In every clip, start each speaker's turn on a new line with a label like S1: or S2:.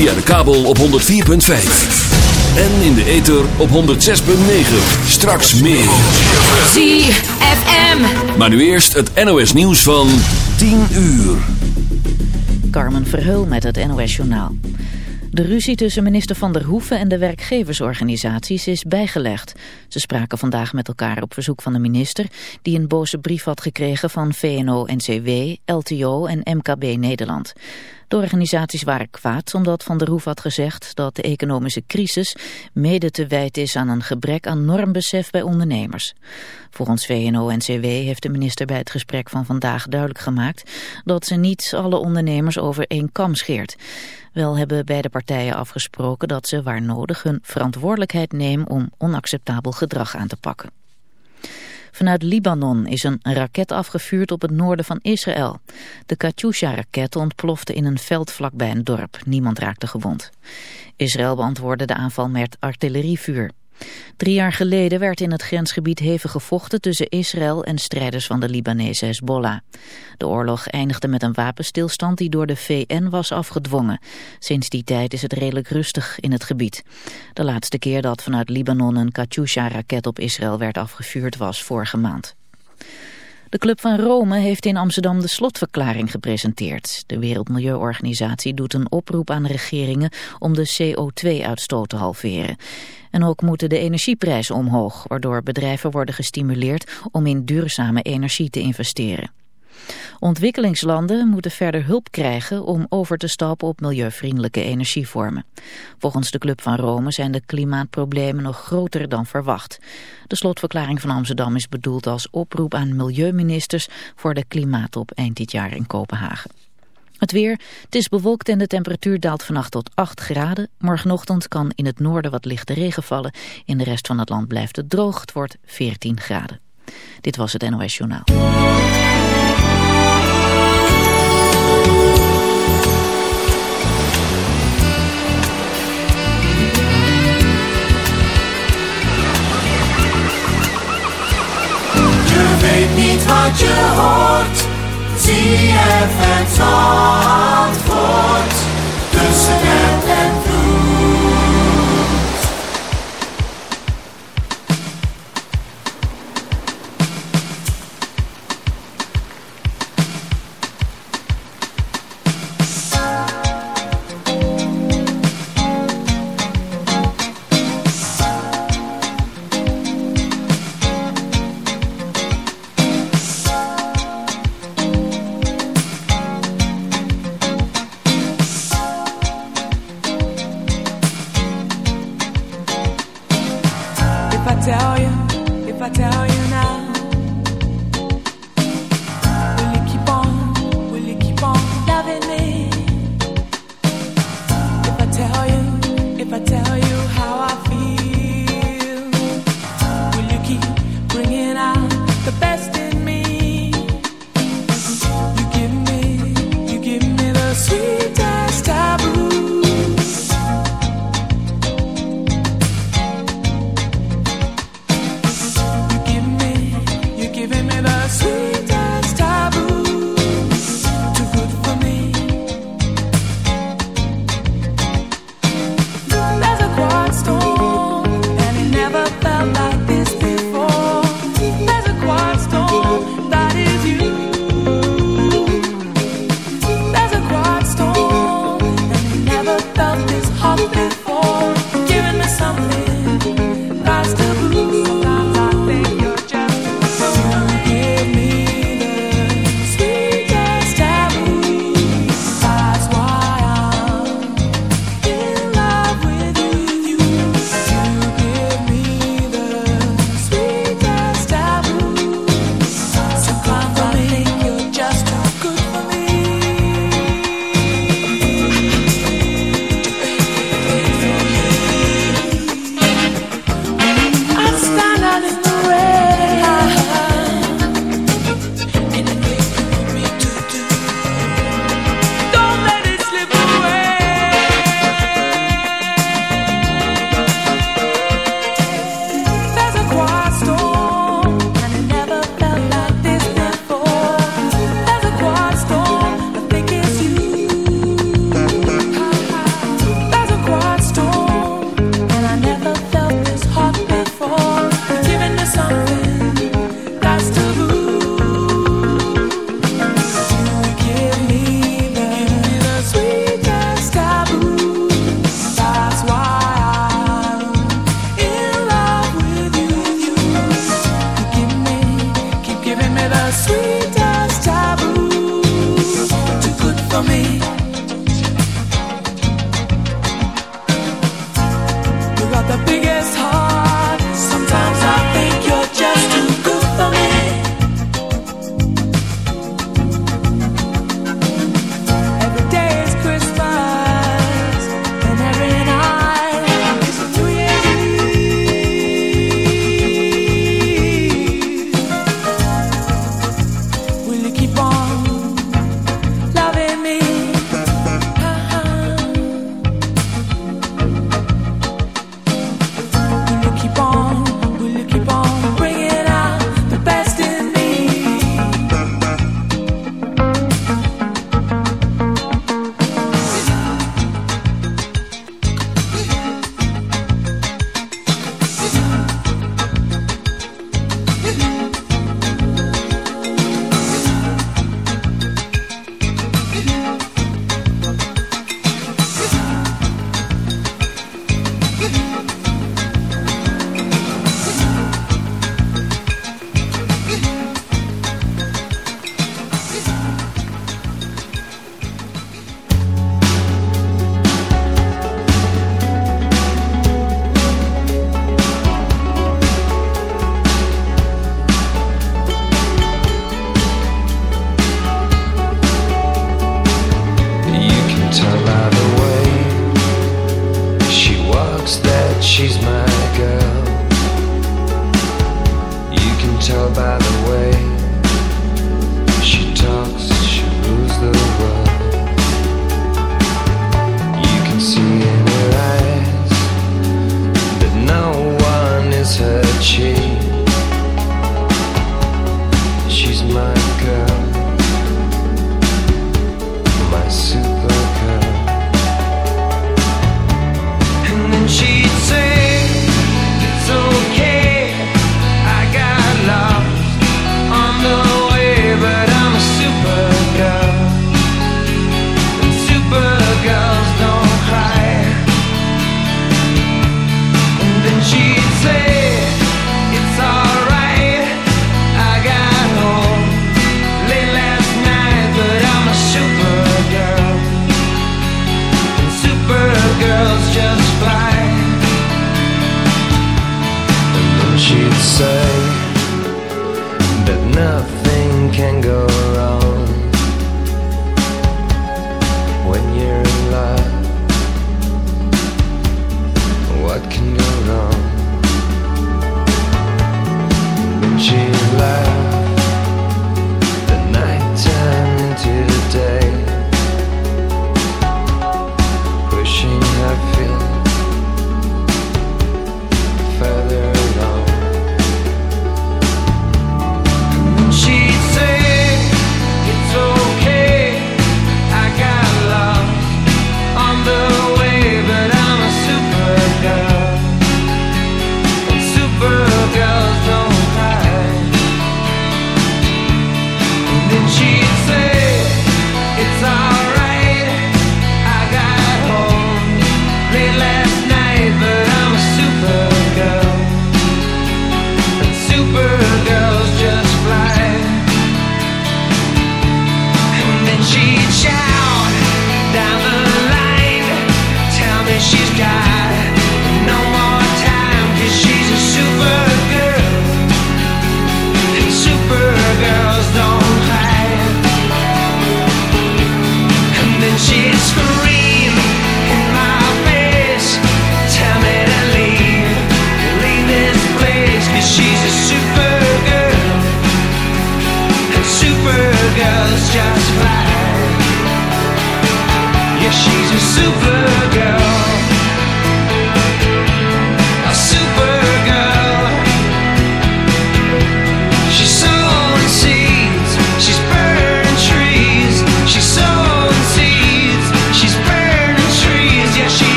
S1: Via de kabel op 104.5. En in de ether op 106.9. Straks meer.
S2: ZFM.
S1: Maar nu eerst het NOS nieuws van 10 uur.
S3: Carmen Verheul met het NOS Journaal. De ruzie tussen minister Van der Hoeven en de werkgeversorganisaties is bijgelegd. Ze spraken vandaag met elkaar op verzoek van de minister... die een boze brief had gekregen van VNO-NCW, LTO en MKB Nederland. De organisaties waren kwaad omdat Van der Hoef had gezegd dat de economische crisis mede te wijten is aan een gebrek aan normbesef bij ondernemers. Volgens VNO-NCW heeft de minister bij het gesprek van vandaag duidelijk gemaakt dat ze niet alle ondernemers over één kam scheert. Wel hebben beide partijen afgesproken dat ze waar nodig hun verantwoordelijkheid nemen om onacceptabel gedrag aan te pakken. Vanuit Libanon is een raket afgevuurd op het noorden van Israël. De Katyusha-raket ontplofte in een veld vlakbij een dorp. Niemand raakte gewond. Israël beantwoordde de aanval met artillerievuur. Drie jaar geleden werd in het grensgebied hevig gevochten tussen Israël en strijders van de Libanese Hezbollah. De oorlog eindigde met een wapenstilstand die door de VN was afgedwongen. Sinds die tijd is het redelijk rustig in het gebied. De laatste keer dat vanuit Libanon een Katyusha-raket op Israël werd afgevuurd was vorige maand. De Club van Rome heeft in Amsterdam de slotverklaring gepresenteerd. De Wereldmilieuorganisatie doet een oproep aan regeringen om de CO2-uitstoot te halveren. En ook moeten de energieprijzen omhoog, waardoor bedrijven worden gestimuleerd om in duurzame energie te investeren. Ontwikkelingslanden moeten verder hulp krijgen om over te stappen op milieuvriendelijke energievormen. Volgens de Club van Rome zijn de klimaatproblemen nog groter dan verwacht. De slotverklaring van Amsterdam is bedoeld als oproep aan milieuministers voor de klimaatop eind dit jaar in Kopenhagen. Het weer, het is bewolkt en de temperatuur daalt vannacht tot 8 graden. Morgenochtend kan in het noorden wat lichte regen vallen. In de rest van het land blijft het droog, het wordt 14 graden. Dit was het NOS Journaal.
S4: Je weet niet wat je hoort. ZFM Zandvoort. Tussen app en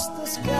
S5: across the sky.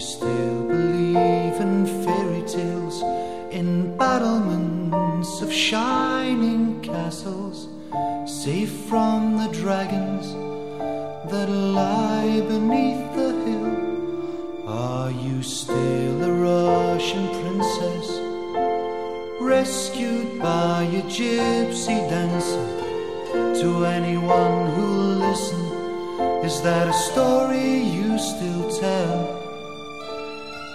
S6: still believe in fairy tales, in battlements of shining castles, safe from the dragons that lie beneath the hill? Are you still a Russian princess, rescued by a gypsy dancer? To anyone who'll listen, is that a story you still tell?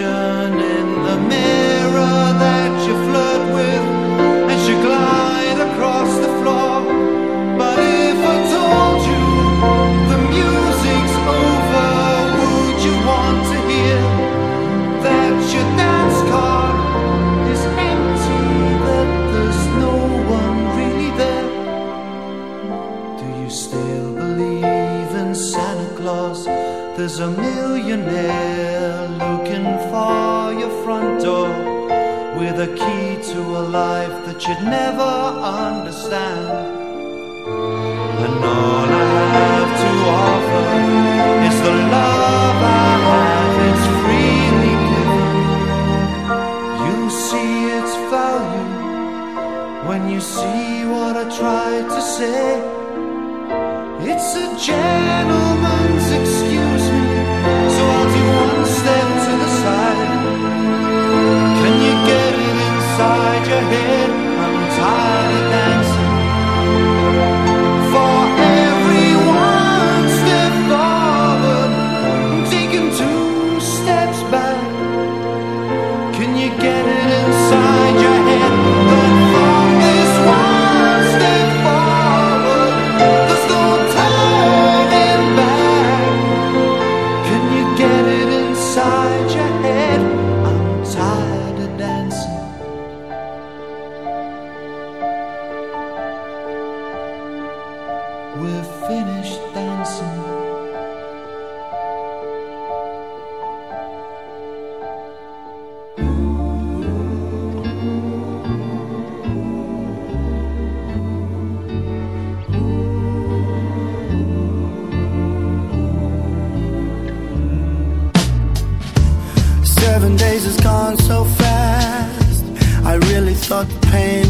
S7: ocean. thought the pain.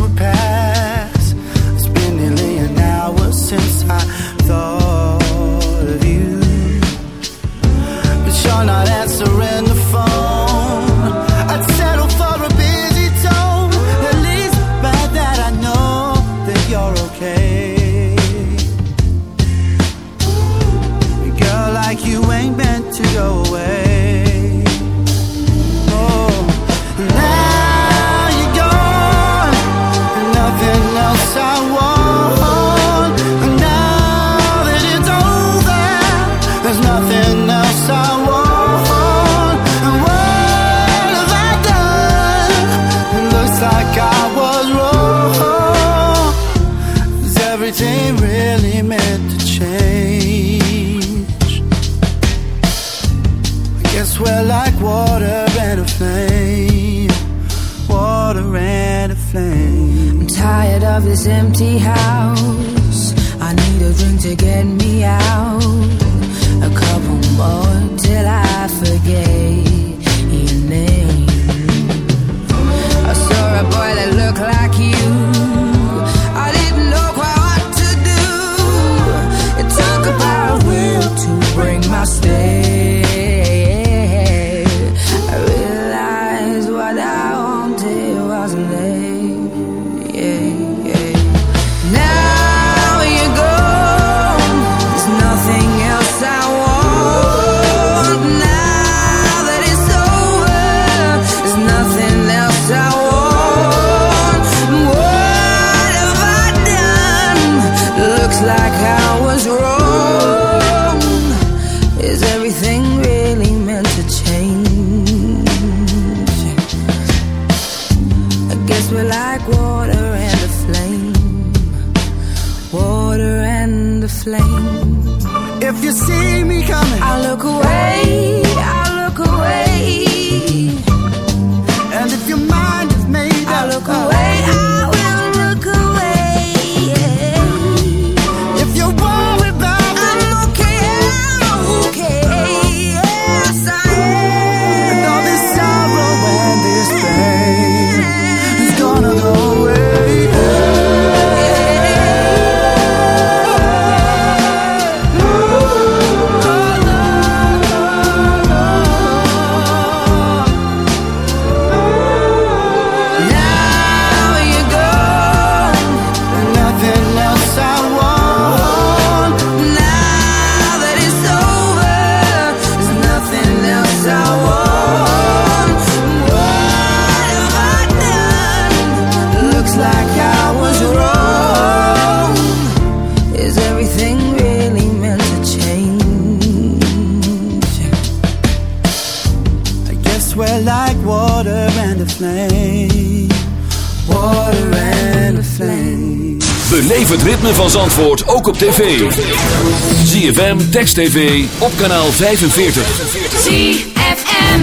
S4: ZFM Text TV op kanaal 45.
S8: ZFM.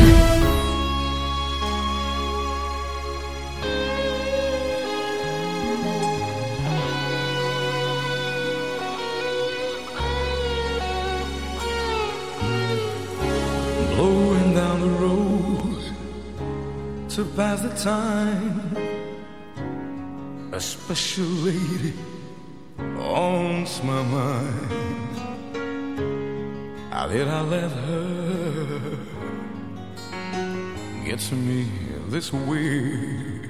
S9: Blowing down the road to pass the time. A special lady haunts my mind. How did I let her get to me this way?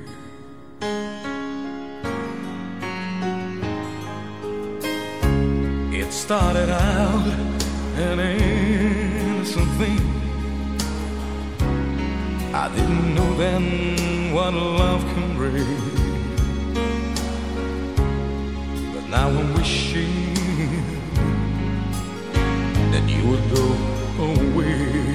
S9: It started out an innocent thing. I didn't know then what love can bring. But now I'm wishing would go away.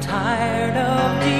S5: Tired of defending.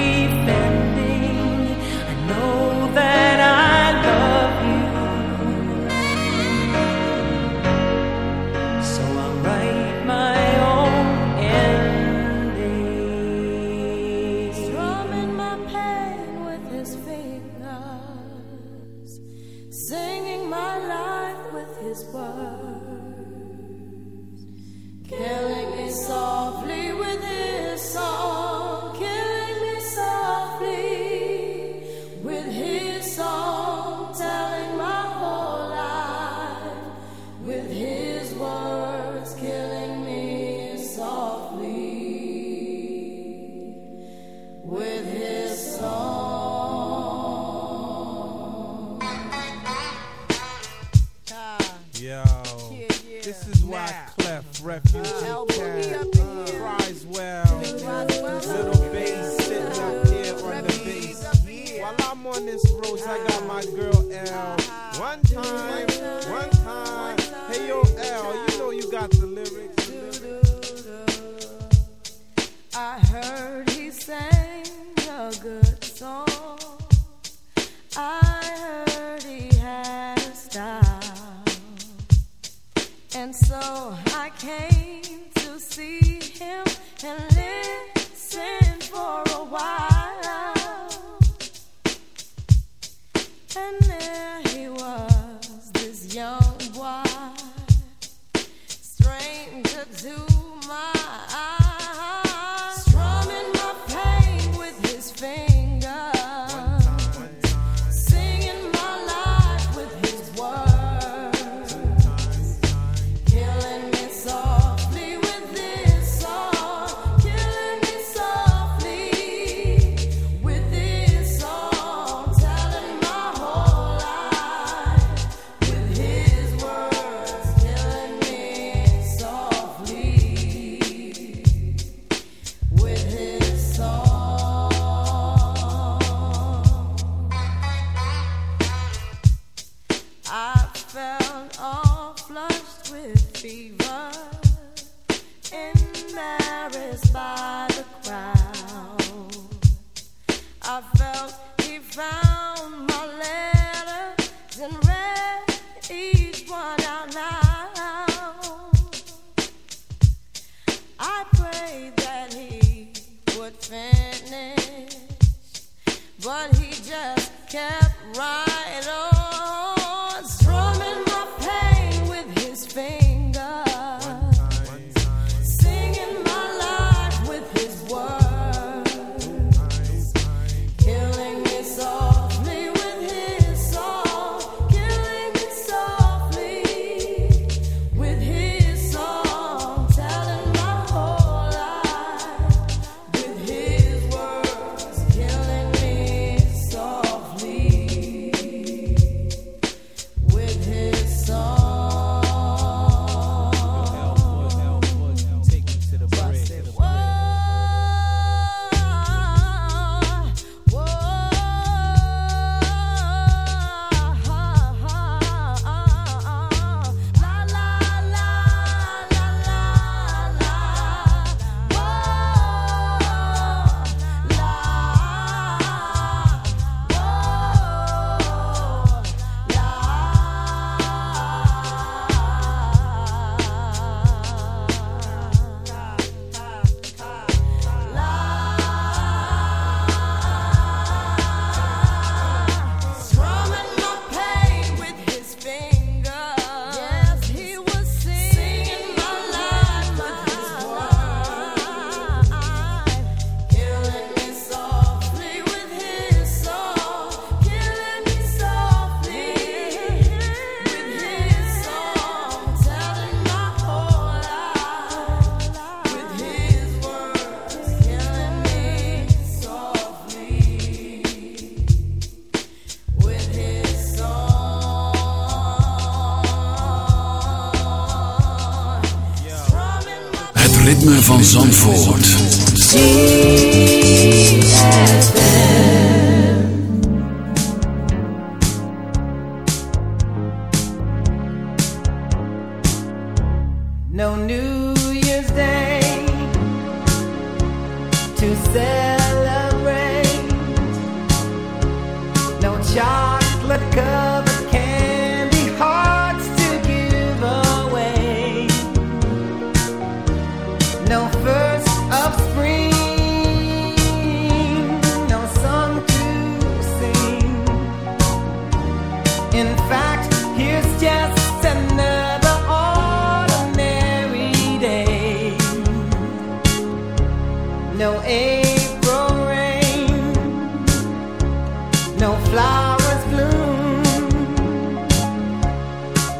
S10: For.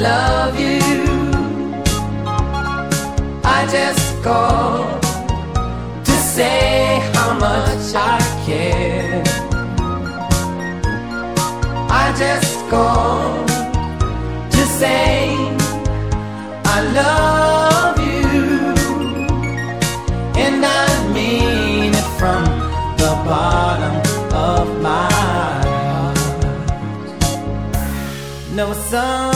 S6: love you. I just called to say how much I care. I just called to say I love you, and I mean it from the bottom of my heart. No,
S4: some.